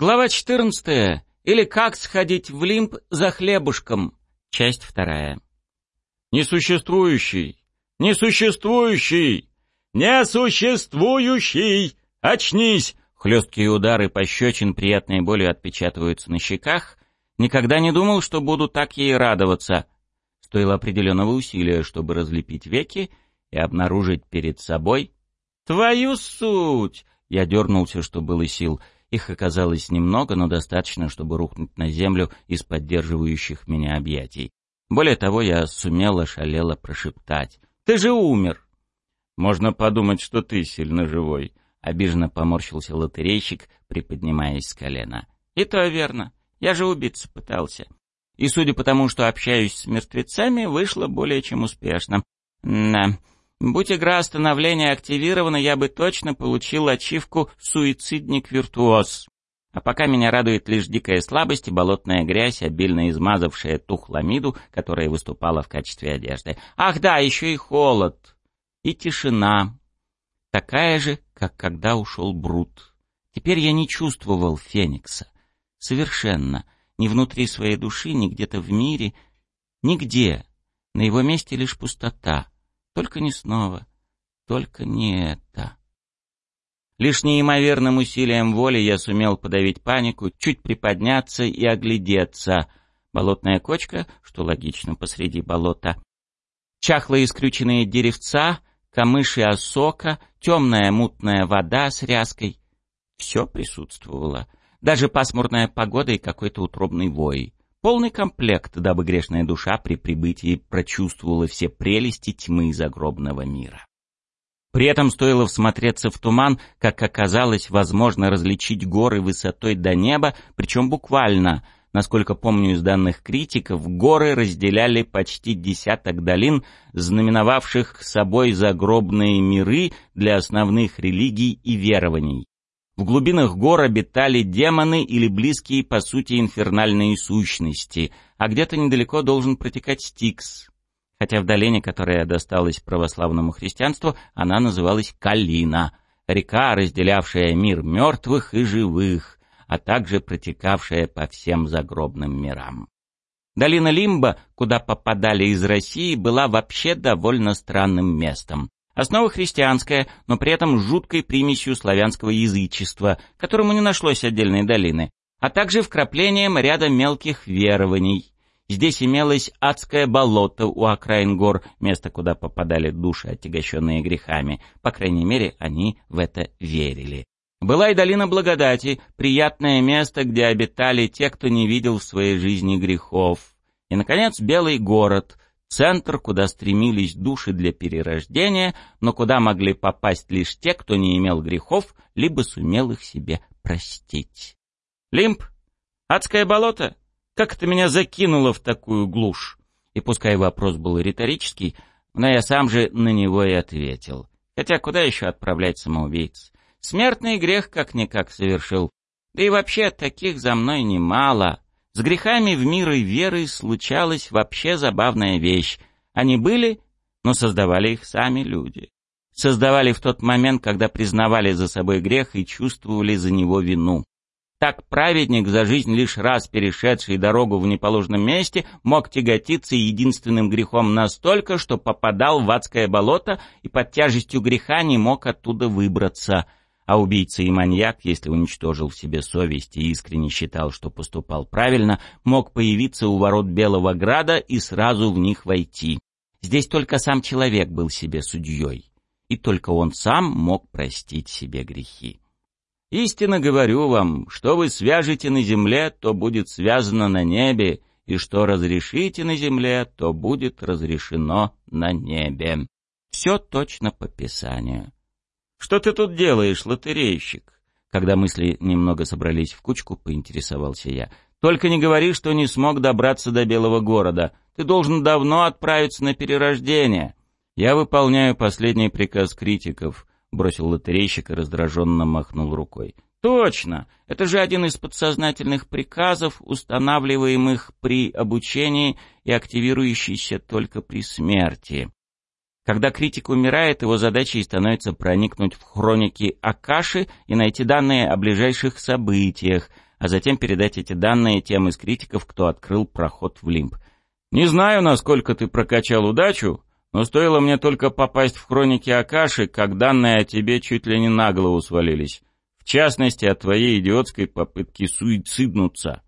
Глава 14. Или как сходить в лимб за хлебушком. Часть вторая. Несуществующий! Несуществующий! Несуществующий! Очнись! Хлесткие удары пощечин приятной болью отпечатываются на щеках. Никогда не думал, что буду так ей радоваться. Стоило определенного усилия, чтобы разлепить веки и обнаружить перед собой... Твою суть! Я дернулся, что было сил — их оказалось немного, но достаточно, чтобы рухнуть на землю из поддерживающих меня объятий. Более того, я сумела шалело прошептать. «Ты же умер!» «Можно подумать, что ты сильно живой», — обиженно поморщился лотерейщик, приподнимаясь с колена. «И то верно. Я же убиться пытался. И судя по тому, что общаюсь с мертвецами, вышло более чем успешно. Да, Будь игра остановления активирована, я бы точно получил ачивку «Суицидник-виртуоз». А пока меня радует лишь дикая слабость и болотная грязь, обильно измазавшая ту хламиду, которая выступала в качестве одежды. Ах да, еще и холод. И тишина. Такая же, как когда ушел Брут. Теперь я не чувствовал Феникса. Совершенно. Ни внутри своей души, ни где-то в мире. Нигде. На его месте лишь пустота. Только не снова. Только не это. Лишь неимоверным усилием воли я сумел подавить панику, чуть приподняться и оглядеться. Болотная кочка, что логично посреди болота. Чахлые искрюченные деревца, камыши осока, темная мутная вода с ряской. Все присутствовало. Даже пасмурная погода и какой-то утробный вой. Полный комплект, дабы грешная душа при прибытии прочувствовала все прелести тьмы загробного мира. При этом стоило всмотреться в туман, как оказалось возможно различить горы высотой до неба, причем буквально. Насколько помню из данных критиков, горы разделяли почти десяток долин, знаменовавших собой загробные миры для основных религий и верований. В глубинах гор обитали демоны или близкие, по сути, инфернальные сущности, а где-то недалеко должен протекать Стикс. Хотя в долине, которая досталась православному христианству, она называлась Калина, река, разделявшая мир мертвых и живых, а также протекавшая по всем загробным мирам. Долина Лимба, куда попадали из России, была вообще довольно странным местом. Основа христианская, но при этом с жуткой примесью славянского язычества, которому не нашлось отдельной долины, а также вкраплением ряда мелких верований. Здесь имелось адское болото у окраин гор, место, куда попадали души, отягощенные грехами. По крайней мере, они в это верили. Была и долина благодати, приятное место, где обитали те, кто не видел в своей жизни грехов. И, наконец, Белый город — Центр, куда стремились души для перерождения, но куда могли попасть лишь те, кто не имел грехов, либо сумел их себе простить. Лимб? Адское болото? Как это меня закинуло в такую глушь? И пускай вопрос был риторический, но я сам же на него и ответил. Хотя куда еще отправлять самоубийц? Смертный грех как-никак совершил. Да и вообще, таких за мной немало. С грехами в мир и веры случалась вообще забавная вещь. Они были, но создавали их сами люди. Создавали в тот момент, когда признавали за собой грех и чувствовали за него вину. Так праведник, за жизнь лишь раз перешедший дорогу в неположенном месте, мог тяготиться единственным грехом настолько, что попадал в адское болото и под тяжестью греха не мог оттуда выбраться — а убийца и маньяк, если уничтожил в себе совесть и искренне считал, что поступал правильно, мог появиться у ворот Белого Града и сразу в них войти. Здесь только сам человек был себе судьей, и только он сам мог простить себе грехи. Истинно говорю вам, что вы свяжете на земле, то будет связано на небе, и что разрешите на земле, то будет разрешено на небе. Все точно по Писанию. «Что ты тут делаешь, лотерейщик?» Когда мысли немного собрались в кучку, поинтересовался я. «Только не говори, что не смог добраться до Белого города. Ты должен давно отправиться на перерождение». «Я выполняю последний приказ критиков», — бросил лотерейщик и раздраженно махнул рукой. «Точно! Это же один из подсознательных приказов, устанавливаемых при обучении и активирующийся только при смерти. Когда критик умирает, его задачей становится проникнуть в хроники Акаши и найти данные о ближайших событиях, а затем передать эти данные тем из критиков, кто открыл проход в лимб. «Не знаю, насколько ты прокачал удачу, но стоило мне только попасть в хроники Акаши, как данные о тебе чуть ли не на голову свалились. В частности, о твоей идиотской попытке суициднуться.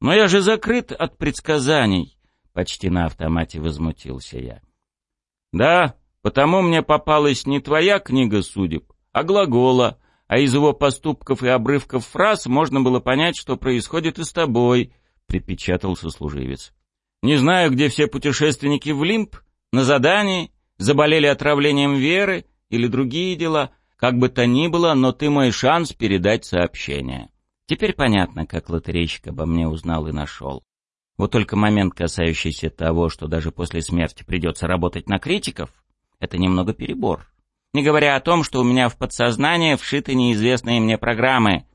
Но я же закрыт от предсказаний, почти на автомате возмутился я. Да, потому мне попалась не твоя книга судеб, а глагола, а из его поступков и обрывков фраз можно было понять, что происходит и с тобой, припечатал сослуживец. Не знаю, где все путешественники в Лимб, на задании, заболели отравлением веры или другие дела, как бы то ни было, но ты мой шанс передать сообщение. Теперь понятно, как лотерейщик обо мне узнал и нашел. Вот только момент, касающийся того, что даже после смерти придется работать на критиков, это немного перебор. Не говоря о том, что у меня в подсознание вшиты неизвестные мне программы.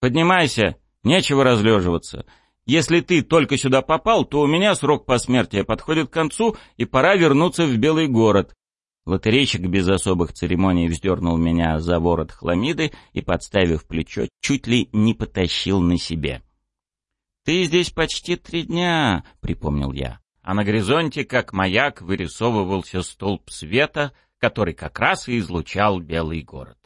«Поднимайся, нечего разлеживаться. Если ты только сюда попал, то у меня срок посмертия подходит к концу, и пора вернуться в Белый город». Лотерейщик без особых церемоний вздернул меня за ворот хламиды и, подставив плечо, чуть ли не потащил на себе. «Ты здесь почти три дня», — припомнил я. А на горизонте, как маяк, вырисовывался столб света, который как раз и излучал белый город.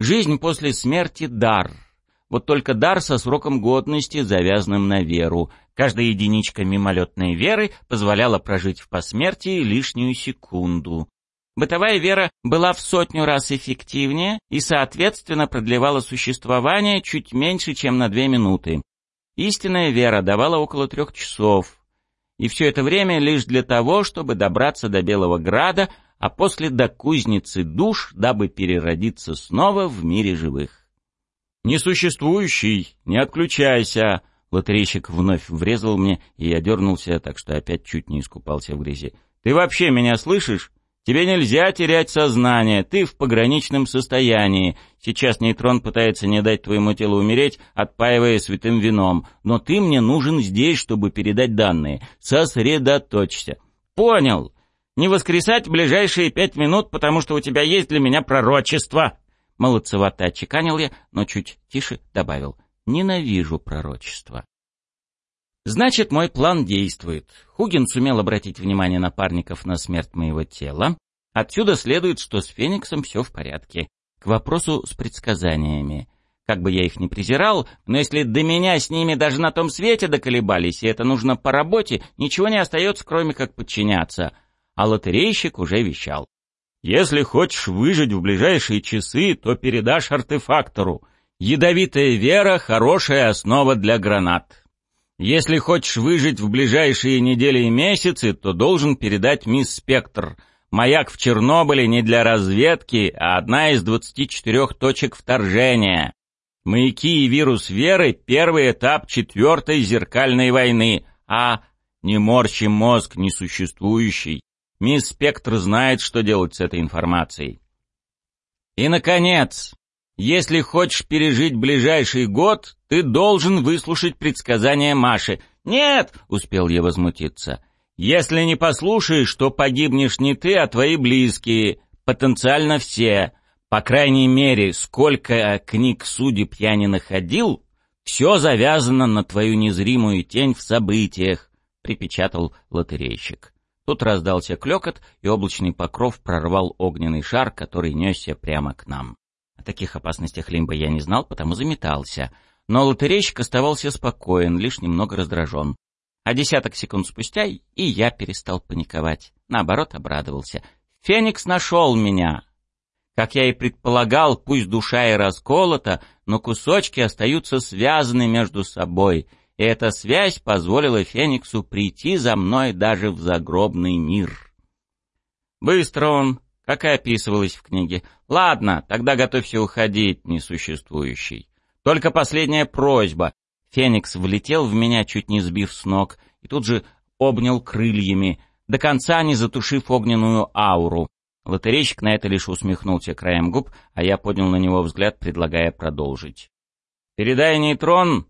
Жизнь после смерти — дар — вот только дар со сроком годности, завязанным на веру. Каждая единичка мимолетной веры позволяла прожить в посмертии лишнюю секунду. Бытовая вера была в сотню раз эффективнее и, соответственно, продлевала существование чуть меньше, чем на две минуты. Истинная вера давала около трех часов. И все это время лишь для того, чтобы добраться до Белого Града, а после до кузницы душ, дабы переродиться снова в мире живых. «Несуществующий! Не отключайся!» Лотерейщик вновь врезал мне, и я дернулся, так что опять чуть не искупался в грязи. «Ты вообще меня слышишь? Тебе нельзя терять сознание, ты в пограничном состоянии. Сейчас нейтрон пытается не дать твоему телу умереть, отпаивая святым вином. Но ты мне нужен здесь, чтобы передать данные. Сосредоточься». «Понял. Не воскресать ближайшие пять минут, потому что у тебя есть для меня пророчество». Молодцевато отчеканил я, но чуть тише добавил. Ненавижу пророчество. Значит, мой план действует. Хугин сумел обратить внимание напарников на смерть моего тела. Отсюда следует, что с Фениксом все в порядке. К вопросу с предсказаниями. Как бы я их ни презирал, но если до меня с ними даже на том свете доколебались, и это нужно по работе, ничего не остается, кроме как подчиняться. А лотерейщик уже вещал. Если хочешь выжить в ближайшие часы, то передашь артефактору. Ядовитая вера — хорошая основа для гранат. Если хочешь выжить в ближайшие недели и месяцы, то должен передать мисс Спектр. Маяк в Чернобыле не для разведки, а одна из 24 точек вторжения. Маяки и вирус веры — первый этап четвертой зеркальной войны, а не морщи мозг несуществующий. Мисс Спектр знает, что делать с этой информацией. И, наконец, если хочешь пережить ближайший год, ты должен выслушать предсказания Маши. «Нет!» — успел я возмутиться. «Если не послушаешь, то погибнешь не ты, а твои близкие, потенциально все. По крайней мере, сколько книг судеб я не находил, все завязано на твою незримую тень в событиях», — припечатал лотерейщик. Тут раздался клёкот, и облачный покров прорвал огненный шар, который несся прямо к нам. Таких опасностях Лимба я не знал, потому заметался. Но лотерейщик оставался спокоен, лишь немного раздражен. А десяток секунд спустя и я перестал паниковать. Наоборот, обрадовался. «Феникс нашел меня!» Как я и предполагал, пусть душа и расколота, но кусочки остаются связаны между собой — и эта связь позволила Фениксу прийти за мной даже в загробный мир. Быстро он, как и описывалось в книге. Ладно, тогда готовься уходить, несуществующий. Только последняя просьба. Феникс влетел в меня, чуть не сбив с ног, и тут же обнял крыльями, до конца не затушив огненную ауру. Лотерейщик на это лишь усмехнулся краем губ, а я поднял на него взгляд, предлагая продолжить. «Передай нейтрон,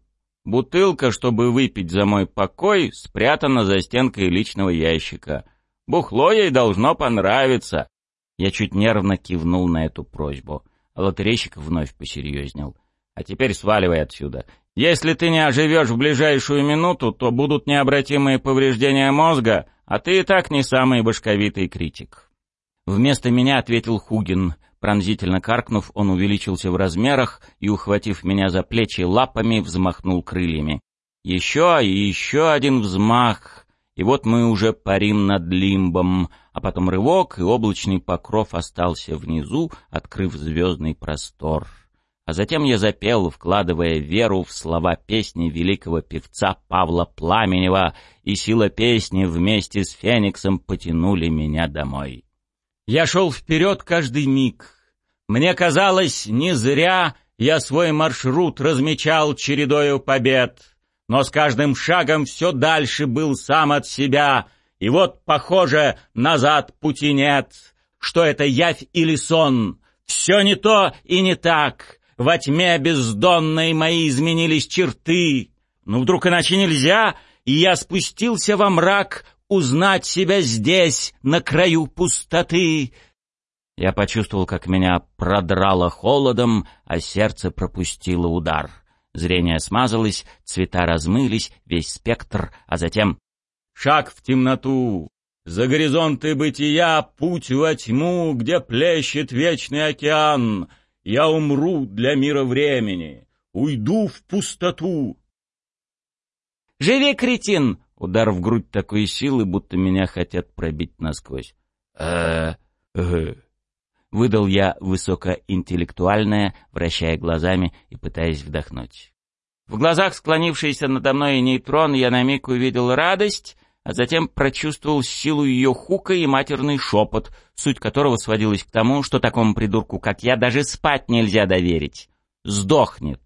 Бутылка, чтобы выпить за мой покой, спрятана за стенкой личного ящика. Бухло ей должно понравиться. Я чуть нервно кивнул на эту просьбу. А лотерейщик вновь посерьезнел. А теперь сваливай отсюда. Если ты не оживешь в ближайшую минуту, то будут необратимые повреждения мозга, а ты и так не самый башковитый критик». Вместо меня ответил Хугин. Пронзительно каркнув, он увеличился в размерах и, ухватив меня за плечи лапами, взмахнул крыльями. Еще и еще один взмах, и вот мы уже парим над лимбом, а потом рывок, и облачный покров остался внизу, открыв звездный простор. А затем я запел, вкладывая веру в слова песни великого певца Павла Пламенева, и сила песни вместе с Фениксом потянули меня домой. Я шел вперед каждый миг. Мне казалось, не зря я свой маршрут размечал чередою побед, но с каждым шагом все дальше был сам от себя, и вот, похоже, назад пути нет. Что это явь или сон? Все не то и не так. Во тьме бездонной мои изменились черты. Ну, вдруг иначе нельзя, и я спустился во мрак узнать себя здесь, на краю пустоты. Я почувствовал, как меня продрало холодом, а сердце пропустило удар. Зрение смазалось, цвета размылись, весь спектр, а затем... Шаг в темноту! За горизонты бытия путь во тьму, где плещет вечный океан — я умру для мира времени, уйду в пустоту. «Живи, кретин!» — удар в грудь такой силы, будто меня хотят пробить насквозь. э э Выдал я высокоинтеллектуальное, вращая глазами и пытаясь вдохнуть. В глазах склонившейся надо мной нейтрон я на миг увидел радость, а затем прочувствовал силу ее хука и матерный шепот, суть которого сводилась к тому, что такому придурку, как я, даже спать нельзя доверить. Сдохнет.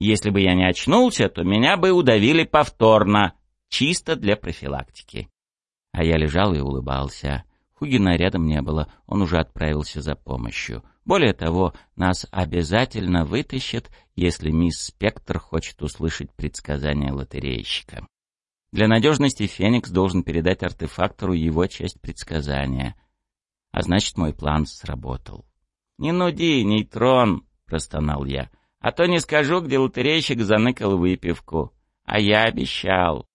Если бы я не очнулся, то меня бы удавили повторно, чисто для профилактики. А я лежал и улыбался. Хугина рядом не было, он уже отправился за помощью. Более того, нас обязательно вытащат, если мисс Спектр хочет услышать предсказания лотерейщика. Для надежности Феникс должен передать артефактору его часть предсказания. А значит, мой план сработал. «Не нуди, нейтрон!» — простонал я. «А то не скажу, где лотерейщик заныкал выпивку. А я обещал».